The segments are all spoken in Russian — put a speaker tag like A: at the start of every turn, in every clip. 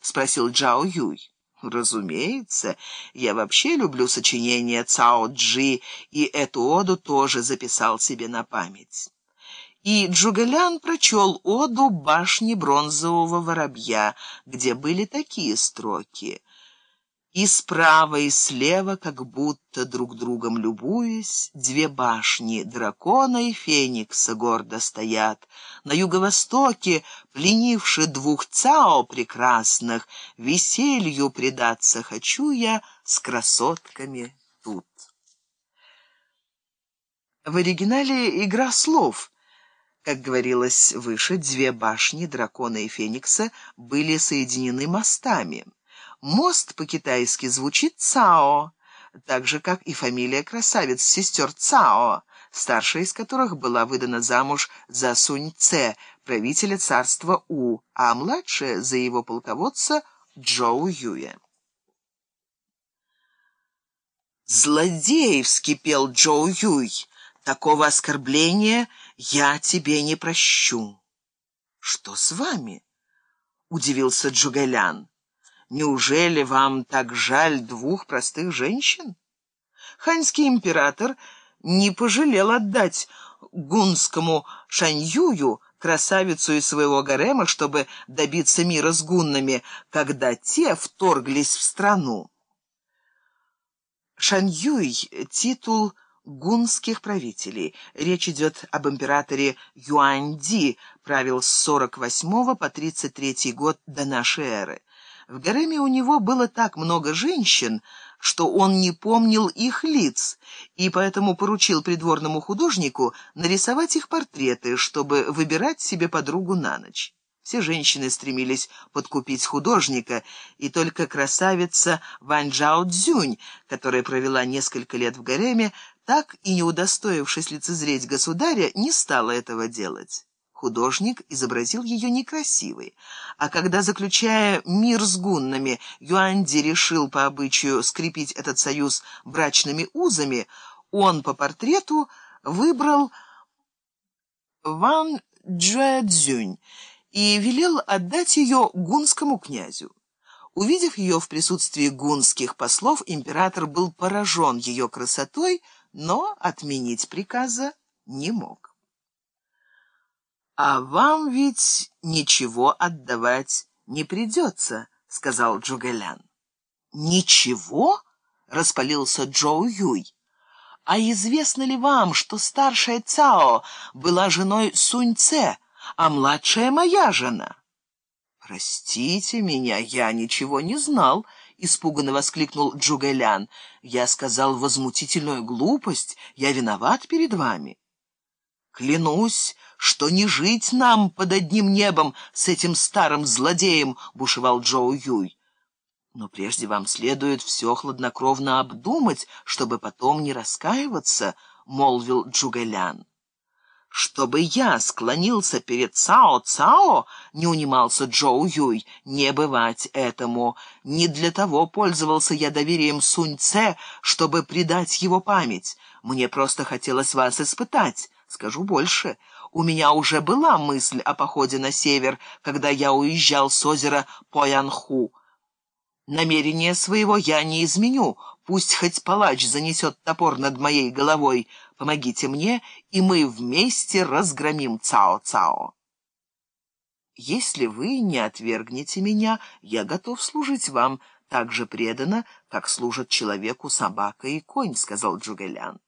A: — спросил Джао Юй. «Разумеется. Я вообще люблю сочинения Цао Джи, и эту оду тоже записал себе на память». И Джугалян прочел оду башни бронзового воробья, где были такие строки — и справа, и слева, как будто друг другом любуясь, две башни дракона и феникса гордо стоят. На юго-востоке, пленивши двух цао прекрасных, веселью предаться хочу я с красотками тут. В оригинале игра слов. Как говорилось выше, две башни дракона и феникса были соединены мостами. Мост по-китайски звучит «Цао», так же, как и фамилия красавиц, сестер Цао, старшая из которых была выдана замуж за Сунь Це, правителя царства У, а младшая за его полководца Джоу Юя. «Злодей!» — вскипел Джоу Юй. «Такого оскорбления я тебе не прощу». «Что с вами?» — удивился Джугэлян. Неужели вам так жаль двух простых женщин? Ханьский император не пожалел отдать гунскому Шаньюю красавицу из своего гарема, чтобы добиться мира с гуннами, когда те вторглись в страну. Шаньюй — титул гунских правителей. Речь идет об императоре Юаньди, правил с 48 по 33 год до нашей эры. В гареме у него было так много женщин, что он не помнил их лиц, и поэтому поручил придворному художнику нарисовать их портреты, чтобы выбирать себе подругу на ночь. Все женщины стремились подкупить художника, и только красавица Вань Джао Цзюнь, которая провела несколько лет в гареме, так и не удостоившись лицезреть государя, не стала этого делать. Художник изобразил ее некрасивой, а когда, заключая мир с гуннами, Юанди решил по обычаю скрепить этот союз брачными узами, он по портрету выбрал Ван Джуэцзюнь и велел отдать ее гунскому князю. Увидев ее в присутствии гунских послов, император был поражен ее красотой, но отменить приказа не мог. «А вам ведь ничего отдавать не придется», — сказал Джугэлян. «Ничего?» — распалился Джоу Юй. «А известно ли вам, что старшая Цао была женой Сунь Це, а младшая моя жена?» «Простите меня, я ничего не знал», — испуганно воскликнул Джугэлян. «Я сказал возмутительную глупость, я виноват перед вами». «Клянусь, что не жить нам под одним небом с этим старым злодеем», — бушевал Джоу Юй. «Но прежде вам следует все хладнокровно обдумать, чтобы потом не раскаиваться», — молвил Джугэлян. «Чтобы я склонился перед Цао-Цао», — не унимался Джоу Юй, — «не бывать этому. Не для того пользовался я доверием Сунь-Це, чтобы предать его память. Мне просто хотелось вас испытать. Скажу больше, у меня уже была мысль о походе на север, когда я уезжал с озера Поянху. Намерение своего я не изменю, пусть хоть палач занесет топор над моей головой. Помогите мне, и мы вместе разгромим Цао-Цао. Если вы не отвергнете меня, я готов служить вам так же преданно, как служат человеку собака и конь, — сказал Джугэлян.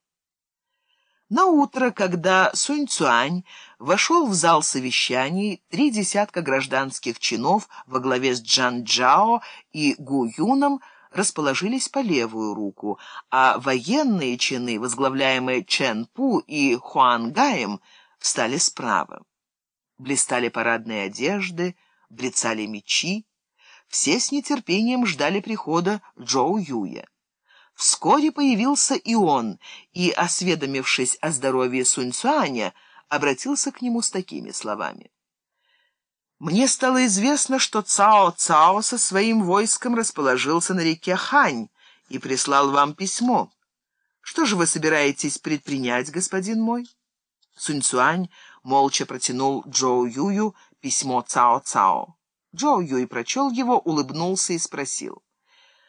A: На утро, когда Сунь Цюань вошел в зал совещаний, три десятка гражданских чинов во главе с Джан Джао и Гу Юном расположились по левую руку, а военные чины, возглавляемые Чен Пу и Хуан Гаем, встали справа. Блистали парадные одежды, блицали мечи. Все с нетерпением ждали прихода Джоу Юя. Вскоре появился и он, и, осведомившись о здоровье Сунь-Цуаня, обратился к нему с такими словами. «Мне стало известно, что Цао-Цао со своим войском расположился на реке Хань и прислал вам письмо. Что же вы собираетесь предпринять, господин мой?» Сунь-Цуань молча протянул Джоу Юю письмо Цао-Цао. Джоу Юй прочел его, улыбнулся и спросил.